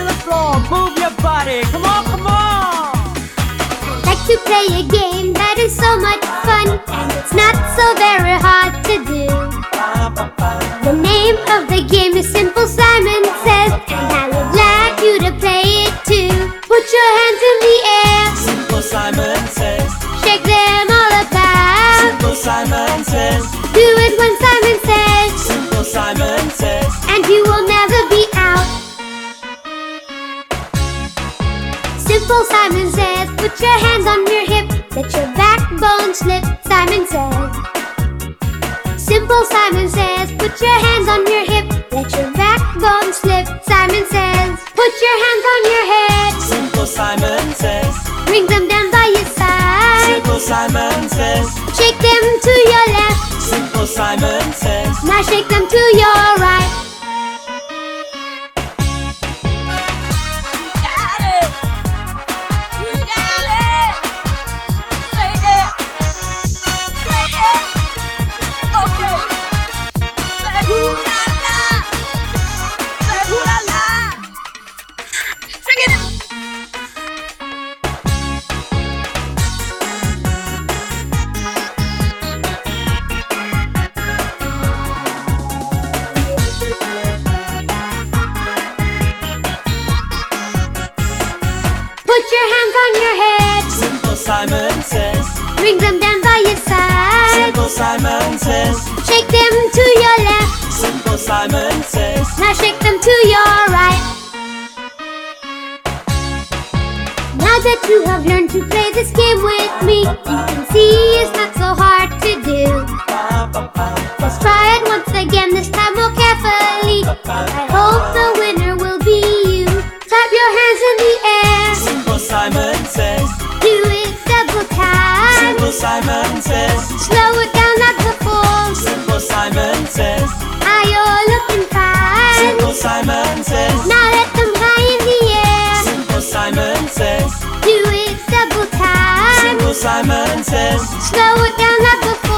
to the floor. Move your body. Come on, come on. Like to play a game that is so much fun and it's not so very hard to do. Name of the game is Simple Simon Says, and I would like you to play it too. Put your hands in the air, Simple Simon says, shake them all about. Simple Simon says, Do it when Simon says, Simple Simon says, and you will never be out. Simple Simon says, put your hands on your hip, let your backbone slip. Simon says. Simple Simon says, put your hands on your hip, let your backbone slip. Simon says, put your hands on your head, Simple Simon says, bring them down by your side, Simple Simon says, shake them to your left, Simple Simon says, now shake them to your right. Your hands on your head, Simple Simon says, bring them down by your side, Simple Simon says, shake them to your left, Simple Simon says, now shake them to your right. Now that you have learned to play this game with me, you can see it's not so hard to do. Let's try it once again, this time more carefully. I hope the winner will Simon says, Slow it down not before. Simple Simon says, Are you looking fine? Simple Simon says, Now let them fly in the air. Simple Simon says, Do it double time. Simple Simon says, Slow it down. Simple Simon says,